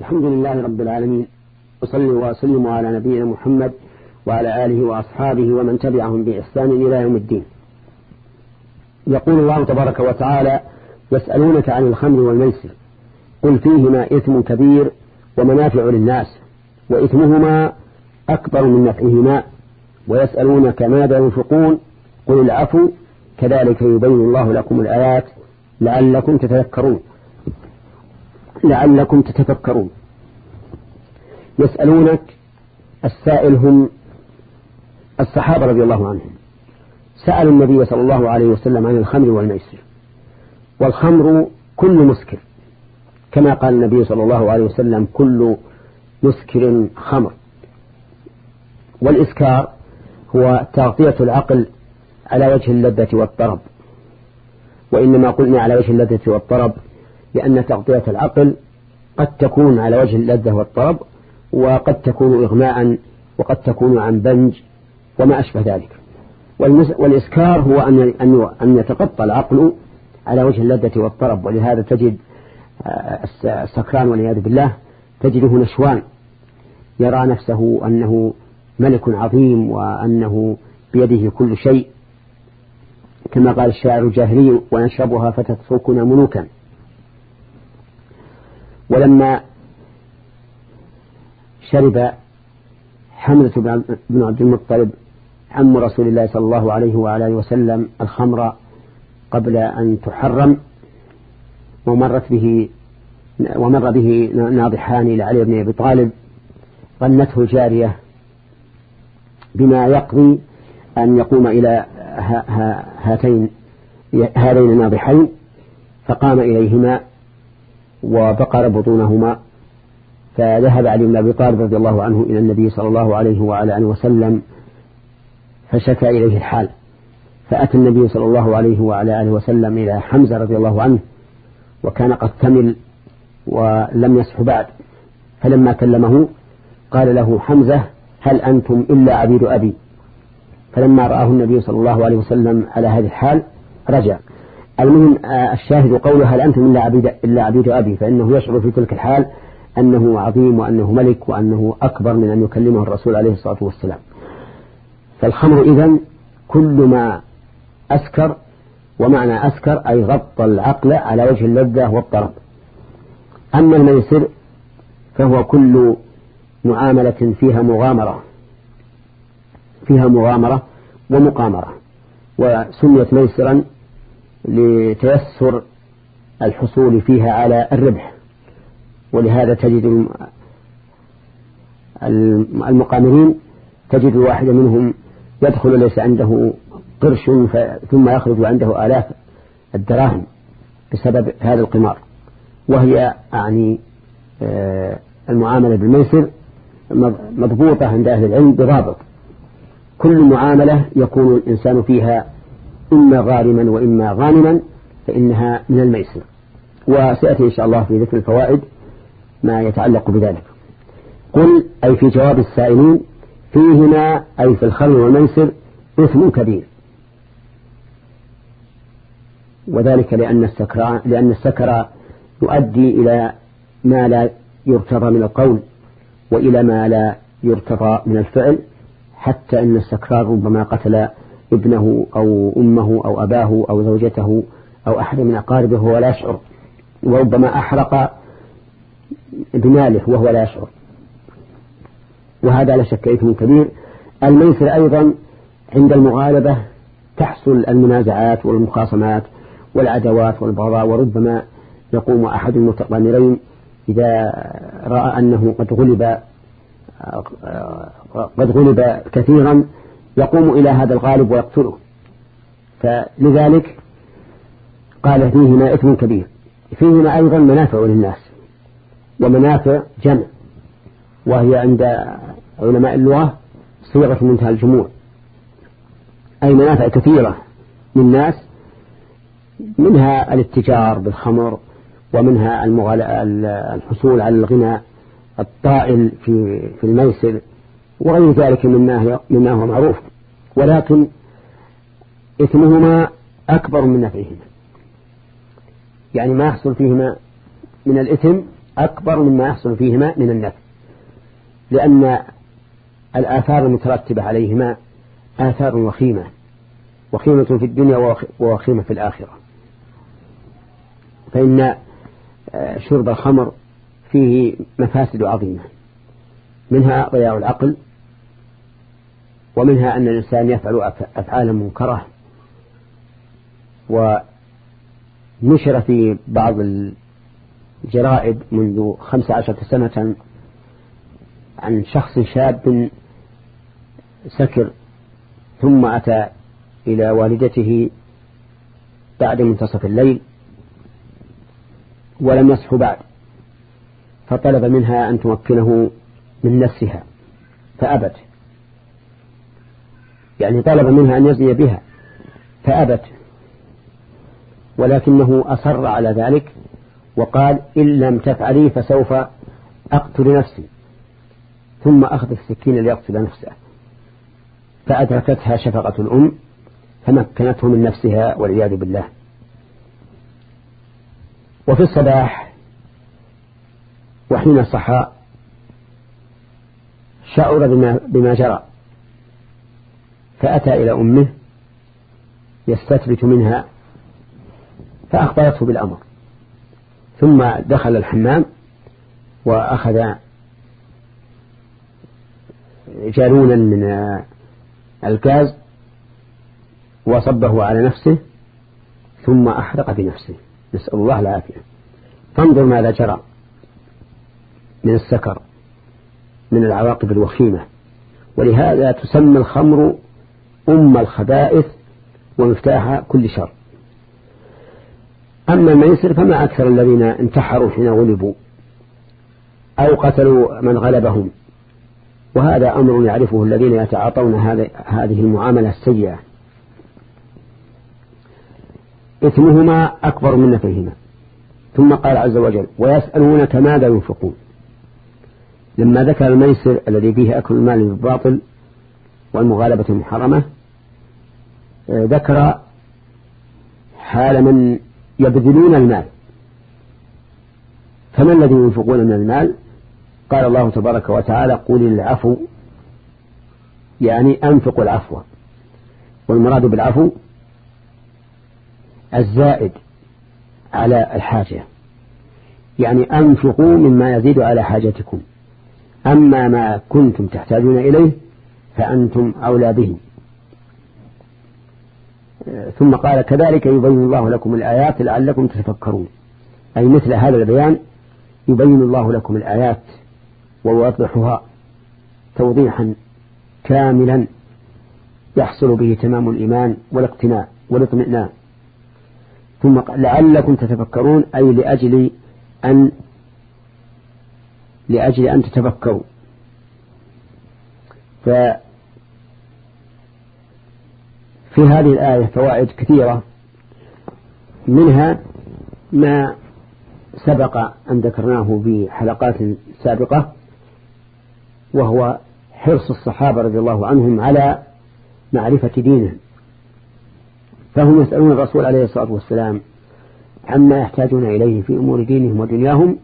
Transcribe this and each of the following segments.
الحمد لله رب العالمين وصلي وسلم على نبينا محمد وعلى آله وأصحابه ومن تبعهم بإحسان إلى يوم الدين. يقول الله تبارك وتعالى يسألونك عن الخمر والميسر قل فيهما إثم كبير ومنافع للناس وإثمهما أكبر من نفعهما ويسألونك ماذا ينفقون قل العفو كذلك يبين الله لكم الآيات لعلكم تتذكرون. لعلكم تتفكرون. يسألونك السائل هم الصحابة رضي الله عنهم. سألوا النبي صلى الله عليه وسلم عن الخمر والميسر. والخمر كل مسكر. كما قال النبي صلى الله عليه وسلم كل مسكر خمر. والإسكار هو تغطية العقل على وجه اللذة والطرب. وإنما قلنا على وجه اللذة والطرب لأن تغطية العقل قد تكون على وجه اللذة والطرب وقد تكون إغماء وقد تكون عن بنج وما أشبه ذلك. والإسكار هو أن أن يتقطى العقل على وجه اللذة والطرب. ولهذا تجد آه، السكران والعياذ بالله تجده نشوان يرى نفسه أنه ملك عظيم وأنه بيده كل شيء. كما قال الشاعر الجاهلي ونشربها فتتركنا ملوكا ولما شرب حمزة بن عبد المطلب عم رسول الله صلى الله عليه وعلى آله وسلم الخمر قبل أن تحرم ومرت به ومر به ناضحان لعلي بن أبي طالب غنته الجارية بما يقضي أن يقوم إلى هاتين هذين الناضحين فقام إليهما وبقر بطونهما فذهب علي بن أبي طالب رضي الله عنه إلى النبي صلى الله عليه وعلى آله وسلم فشكى إليه الحال. فأتى النبي صلى الله عليه وعلى آله وسلم إلى حمزة رضي الله عنه وكان قد كمل ولم يصح بعد. فلما كلمه قال له حمزة هل أنتم إلا عبيد أبي؟ فلما رآه النبي صلى الله عليه وسلم على هذه الحال رجع. المهم آه، الشاهد قوله هل أنتم إلا عبيد, إلا عبيد أبي؟ فإنه يشعر في تلك الحال أنه عظيم وأنه ملك وأنه أكبر من أن يكلمه الرسول عليه الصلاة والسلام. فالخمر إذن كل ما أسكر ومعنى أسكر أي غط العقل على وجه اللذة والطرب. أما الميسر فهو كل معاملة فيها مغامرة فيها مغامرة ومقامرة وسميت ميسرا لتيسر الحصول فيها على الربح. ولهذا تجد المقامرين تجد الواحد منهم يدخل ليس عنده قرش ثم يخرج عنده آلاف الدراهم بسبب هذا القمار. وهي يعني آه، المعاملة بالميسر مضبوطة عند أهل العلم بضابط. كل معاملة يكون الإنسان فيها إما غارما وإما غانما فإنها من الميسر. وسيأتي إن شاء الله في ذكر الفوائد ما يتعلق بذلك. قل أي في جواب السائلين فيهما أي في الخمر والميسر إثم كبير. وذلك لأن السكر لأن السكر يؤدي إلى ما لا يرتضى من القول وإلى ما لا يرتضى من الفعل حتى أن السكران ربما قتل ابنه أو أمه أو أباه أو زوجته أو أحد من أقاربه وهو لا يشعر. وربما أحرق بماله وهو لا يشعر. وهذا لا شك إثم كبير. الميسر أيضا عند المغالبة تحصل المنازعات والمخاصمات والعدوات والبغضاء وربما يقوم أحد المتقامرين إذا رأى أنه قد غلب قد غلب كثيرا يقوم إلى هذا الغالب ويقتله. فلذلك قال فيهما إثم كبير. فيهما أيضا منافع للناس ومنافع جمع وهي عند علماء اللغة صيغة منتهى الجموع. أي منافع كثيرة للناس منها الاتجار بالخمر ومنها الحصول على الغنى الطائل في في الميسر. وغير ذلك مما مما هو معروف. ولكن إثمهما أكبر من نفعهما. يعني ما يحصل فيهما من الإثم أكبر مما يحصل فيهما من النفع. لأن الآثار المترتبة عليهما آثار وخيمة. وخيمة في الدنيا ووخيمة في الآخرة. فإن آه، شرب الخمر فيه مفاسد عظيمة. منها ضياع العقل ومنها أن الإنسان يفعل أفعالا منكرة. ونشر في بعض الجرائد منذ خمس عشرة سنة عن شخص شاب سكر ثم أتى إلى والدته بعد منتصف الليل ولم يصح بعد فطلب منها أن تمكنه من نفسها فأبت. يعني طلب منها أن يزني بها فأبت. ولكنه أصر على ذلك وقال إن لم تفعلي فسوف أقتل نفسي ثم أخذ السكين ليقتل نفسه. فأدركتها شفقة الأم فمكنته من نفسها والعياذ بالله. وفي الصباح وحين صحى شعر بما, بما جرى. فأتى إلى أمه يستثبت منها فأخبرته بالأمر. ثم دخل الحمام وأخذ جالونا من الغاز وصبه على نفسه ثم أحرق بنفسه. نسأل الله العافية. فانظر ماذا جرى من السكر من العواقب الوخيمة. ولهذا تسمى الخمر أم الخبائث ومفتاح كل شر. أما الميسر فما أكثر الذين انتحروا حين غلبوا أو قتلوا من غلبهم. وهذا أمر يعرفه الذين يتعاطون هذه المعاملة السيئة. إثمهما أكبر من نفعهما. ثم قال عز وجل ويسألونك ماذا ينفقون؟ لما ذكر الميسر الذي فيه أكل المال بالباطل والمغالبة المحرمة ذكر حال من يبذلون المال. فما الذي ينفقون من المال؟ قال الله تبارك وتعالى قول العفو. يعني أنفقوا العفو. والمراد بالعفو الزائد على الحاجة. يعني أنفقوا مما يزيد على حاجتكم. أما ما كنتم تحتاجون إليه فأنتم أولى به. ثم قال كذلك يبين الله لكم الآيات لعلكم تتفكرون. أي مثل هذا البيان يبين الله لكم الآيات ويوضحها توضيحا كاملا يحصل به تمام الإيمان والاقتناع والاطمئنان. ثم قال لعلكم تتفكرون أي لأجل أن لأجل أن تتفكروا. ففي هذه الآية فوائد كثيرة. منها ما سبق أن ذكرناه في حلقات سابقة وهو حرص الصحابة رضي الله عنهم على معرفة دينهم. فهم يسألون الرسول عليه الصلاة والسلام عما يحتاجون إليه في أمور دينهم ودنياهم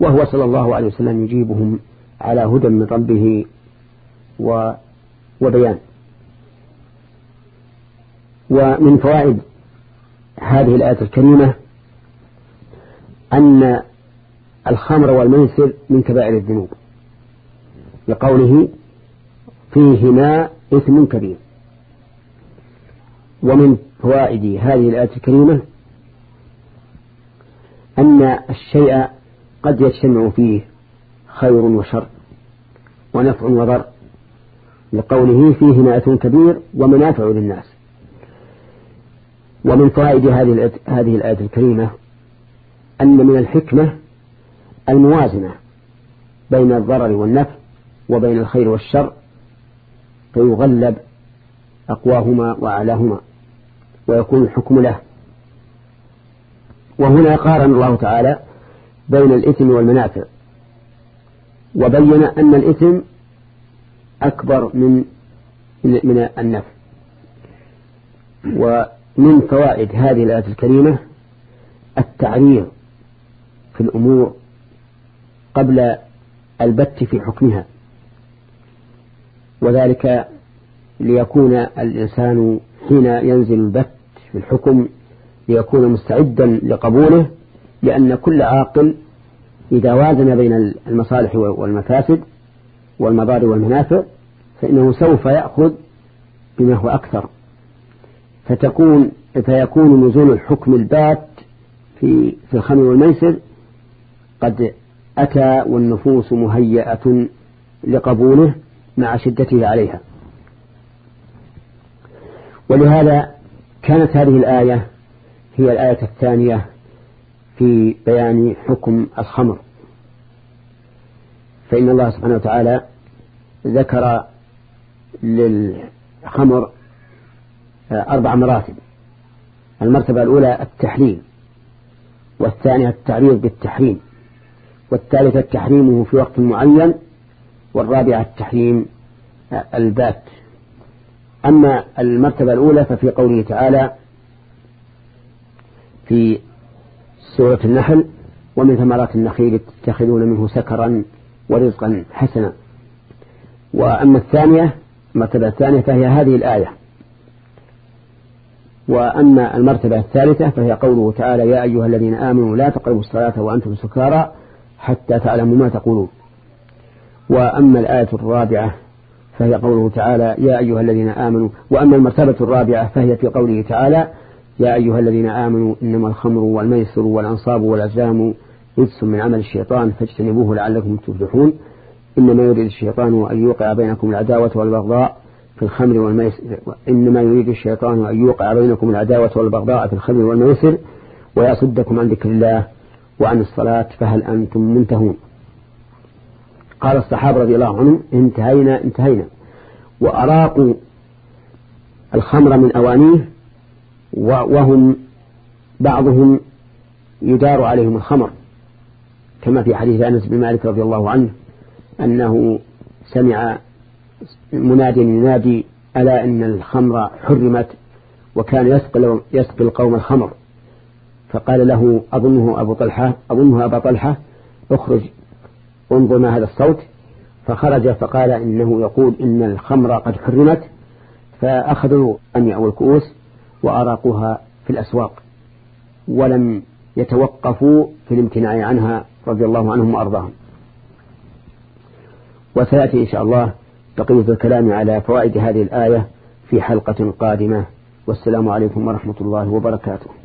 وهو صلى الله عليه وسلم يجيبهم على هدى من ربه وبيان. ومن فوائد هذه الآية الكريمة أن الخمر والميسر من كبائر الذنوب لقوله فيهما إثم كبير. ومن فوائد هذه الآية الكريمة أن الشيء قد يجتمع فيه خير وشر ونفع وضر لقوله فيه إثم كبير ومنافع للناس. ومن فوائد هذه هذه الآية الكريمة أن من الحكمة الموازنة بين الضرر والنفع وبين الخير والشر فيغلب أقواهما وأعلاهما ويكون الحكم له. وهنا قارن الله تعالى بين الإثم والمنافع وبين أن الإثم أكبر من من النفع. ومن فوائد هذه الآية الكريمة التعريض في الأمور قبل البت في حكمها وذلك ليكون الإنسان حين ينزل البت في الحكم ليكون مستعدا لقبوله لأن كل عاقل إذا وازن بين المصالح والمفاسد والمضار والمنافع فإنه سوف يأخذ بما هو أكثر. فتكون فيكون نزول الحكم البات في في الخمر والميسر. قد أتى والنفوس مهيئة لقبوله مع شدته عليها. ولهذا كانت هذه الآية هي الآية الثانية في بيان حكم الخمر. فإن الله سبحانه وتعالى ذكر للخمر أربع مراتب. المرتبة الأولى التحليل والثانية التعريض بالتحريم والثالثة تحريمه في وقت معين والرابعة التحريم البات. أما المرتبة الأولى ففي قوله تعالى في سورة النحل ومن ثمرات النخيل تتخذون منه سكرا ورزقا حسنا. وأما الثانية المرتبة الثانية فهي هذه الآية. وأما المرتبة الثالثة فهي قوله تعالى يا أيها الذين آمنوا لا تقربوا الصلاة وأنتم سكارى حتى تعلموا ما تقولون. وأما الآية الرابعة فهي قوله تعالى يا أيها الذين آمنوا وأما المرتبة الرابعة فهي في قوله تعالى يا أيها الذين آمنوا إنما الخمر والميسر والأنصاب والأزلام رجس من عمل الشيطان فاجتنبوه لعلكم تفلحون. إنما يريد الشيطان أن يوقع بينكم العداوة والبغضاء في الخمر والميسر إنما يريد الشيطان أن يوقع بينكم العداوة والبغضاء في الخمر والميسر ويصدكم عن ذكر الله وعن الصلاة فهل أنتم منتهون؟ قال الصحابة رضي الله عنهم انتهينا انتهينا. وأراقوا الخمر من أوانيه وهم بعضهم يدار عليهم الخمر. كما في حديث أنس بن مالك رضي الله عنه أنه سمع مناد ينادي ألا إن الخمر حرمت؟ وكان يسقي يسقي القوم الخمر. فقال له أظنه أبو طلحة أظنه أبا طلحة اخرج انظر ما هذا الصوت. فخرج فقال إنه يقول إن الخمر قد حرمت فأخذوا أن أو الكؤوس وأراقوها في الأسواق ولم يتوقفوا في الامتناع عنها رضي الله عنهم وأرضاهم. وسيأتي إن شاء الله بقية الكلام على فوائد هذه الآية في حلقة قادمة. والسلام عليكم ورحمة الله وبركاته.